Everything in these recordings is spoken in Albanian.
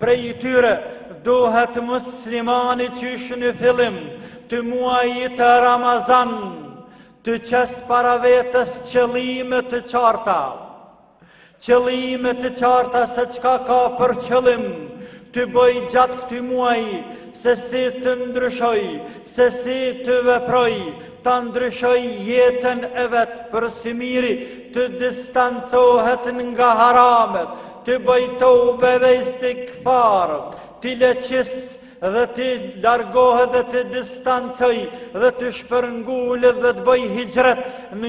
Prej tyre duhet muslimani qysh në fillim të muajit të Ramazan të qesë para vetes qëllime të qarta. Qëllime të qarta se çka ka për qëllim të bëjë gjatë këtij muaj, se si të ndryshojë, se si të veprojë, ta ndryshojë jetën e vet për së miri, të distancohet nga haramet, të bëjë teube ve istigfar, të leçisë dhe të largohet dhe të distancojë dhe të shpërngulet dhe të bëjë hixhret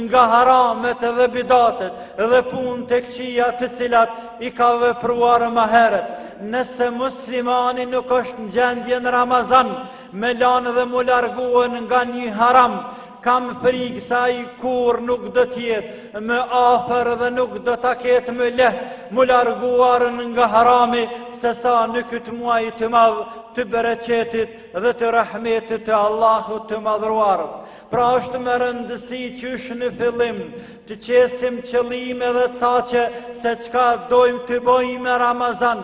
nga haramet dhe bidatet dhe punët e këqija të cilat i ka vepruar më herët. Nëse muslimani nuk është në gjendje në Ramazan, me lanë dhe m'u largue nga një haram, kam frikë se ai kurrë nuk do të jetë më afër dhe nuk do ta ketë më leht m'u larguar nga harami sesa në këtë muaj të madh të bereqetit dhe të rahmetit të Allahut të madhëruar. Pra është me rëndësi qysh në fillim të qesim qëllime dhe caqe se çka dojmë të bojmë në Ramazan,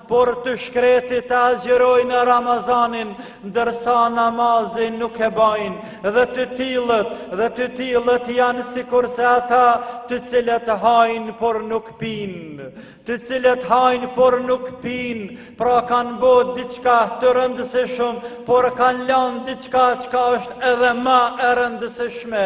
por të shkretit e agjërojnë Ramazanin, ndërsa namazin nuk e bajnë, dhe të tillët, dhe të tillët janë sikurse ata të cilët hajnë, por nuk pinë, të cilët hajnë, por nuk pinë, pra kanë bo diçka të rëndësishëm, por kanë lanë diçka çka është edhe ma e rëndësishme,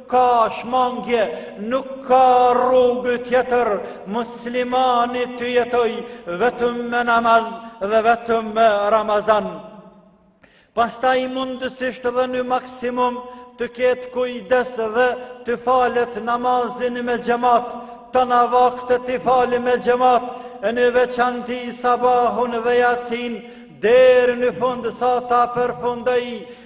ka shmangje, nuk ka rrugë tjetër muslimani të jetojë vetëm me namaz dhe vetëm me Ramazan. Pastaj mundësisht dhe në maksimum të ketë kujdes dhe të falet namazin me xhemat, tana vaktet t'i fali me xhemat, e në veçanti sabahun dhe jacinë, deri në fund sa ta përfundojë,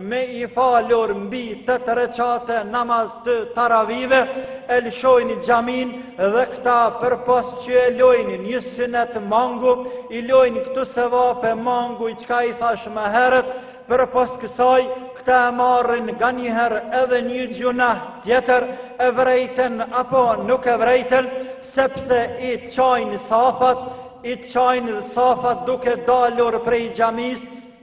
me i falur mbi tetë reqate namaz të taravive, e lëshojnë xhaminë dhe këta përpos që e lojnë një synet mangu, i lojnë këto sevape mangu çka i thashë më herët, përpos kësaj këta e marrin nganjëherë edhe një gjynah tjetër e vrejten apo nuk e vrejten, sepse i çajnë safat, i çajnë safat duke dalur prej xhamisë,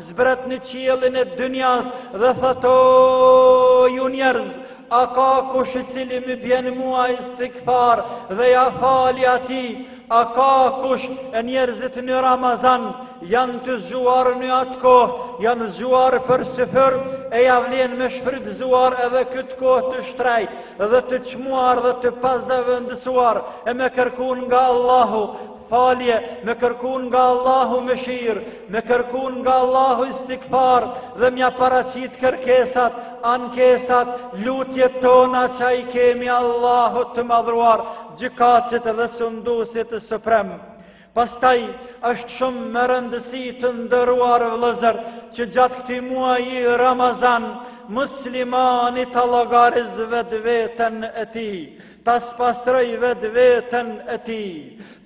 Zbret në qiellin e dynjas dhe thotë o ju njerëz, a ka kush i cili më bjen mua istighfar dhe ia fali atij, a ka kush e njerëzit në Ramazan janë të zgjuar në atë kohë, janë zgjuar për syfyr e ia vlen me shfrytëzuar edhe këtë kohë të shtrejt dhe të çmuar dhe të pazëvendësuar e me kërku nga Allahu falje, me kërku nga Allahu mëshirë, me kërku nga Allahu istigfar dhe m'ja paraqit kërkesat, ankesat, lutjet tona që i kemi Allahu të madhruar, gjykatësit dhe sunduesit suprem. Pastaj është shumë me rëndësi të nderuar vëllëzër që gjatë këtij muaji Ramazan muslimani ta llogaris vetveten e tij. ta spastroj vetveten e tij,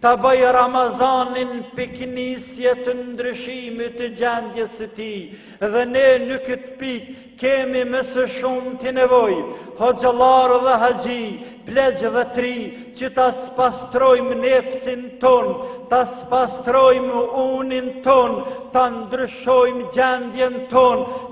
ta bëjë Ramazanin pikënisje të ndryshimit të gjendjes së tij, dhe ne në këtë pikë kemi më së shumti nevojë, hoxhallarë dhe haxhi, pleq dhe të ri, që ta spastrojmë nefsin tonë, ta spastrojmë unin tonë, ta ndryshojmë gjendjen tonë,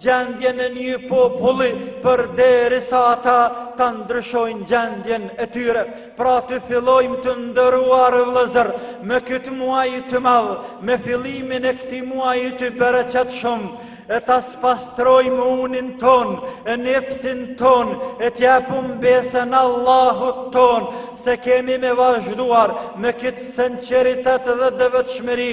gjendjen e një populli përderisa ata ta ndryshojnë gjendjen e tyre. Pra të fillojmë të nderuar vëllezër me këtë muaj të madh, me fillimin e këtij muaji të bereqetshëm, e ta spastrojmë unin tonë, e nefsin tonë, e t'i jepum besën Allahut tonë, se kemi me vazhduar me këtë sinqeritet dhe devotshmëri,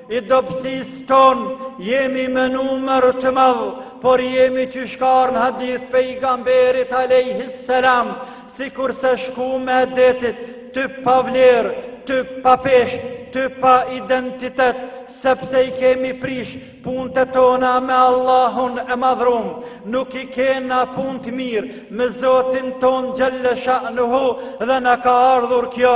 I dobësisë tonë jemi me numër të madh, por jemi qysh ka ardhë në hadith Pejgamberit alejhi selam, sikurse shkuma e detit të pavlerë, të papeshë, të pa identitet, sepse i kemi prish punët tona me Allahun e madhrum, nuk i kena punët mirë me Zotin tonë xhele shanuhu dhe na ka ardhur kjo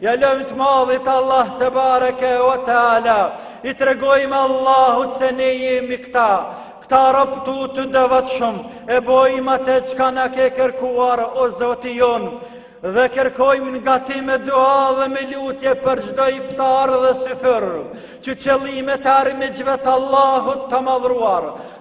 Ja lëmë të madhit Allah tebareke ve teala, i tregojmë Allahut se ne jemi këta, këta robtë e tu të devotshëm, e bojmë atë çka na ke kërkuar o zoti jonë, dhe kërkojmë nga ti me dua dhe me lutje për çdo iftar dhe syfyr, që qëllimet e armiqve të Allahut të madhruar,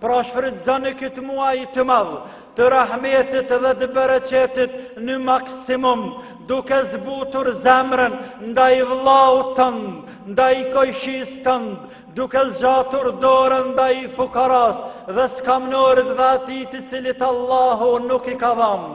Pra shfrytëzoni këtë muaj të madh të rahmetit dhe të bereqetit në maksimum, duke zbutur zemrën ndaj vllaut tënd, ndaj kojshisë tënd, duke zgjatur dorën ndaj fukarasë dhe skamnorit dhe atij të cilit Allahu nuk i ka dhënë.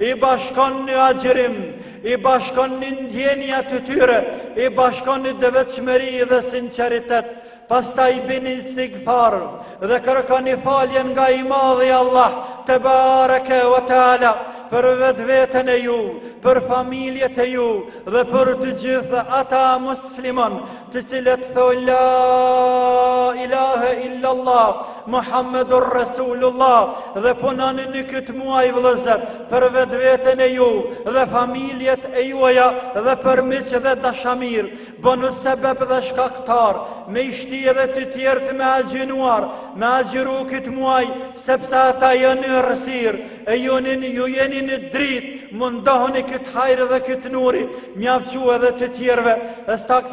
i bashkon një agjërim, i bashkon një ndjenjë e atyre, i bashkon një devotshmëri dhe sinqeritet, pastaj bini istigfar dhe kërkoni faljen nga i madhi Allah tebareke ve teala për vetveten e juj, për familjet e juj dhe për të gjithë ata muslimanë të cilët thonë la ilahe illallah, Muhammedur Rasulullah dhe punoni në këtë muaj vllazër për vetveten e juj dhe familjet e juaja dhe për miq dhe dashamir, bonu sebeb dhe shkaktar, me i shti edhe të tjerët me agjinu, me agjiru këtë muaj, sepse ata janë n'errësirë, e ju, në, ju jeni në dritë, mundohuni këtë hajr dhe këtë nur m'jau çu edhe të tjerëve, e stakë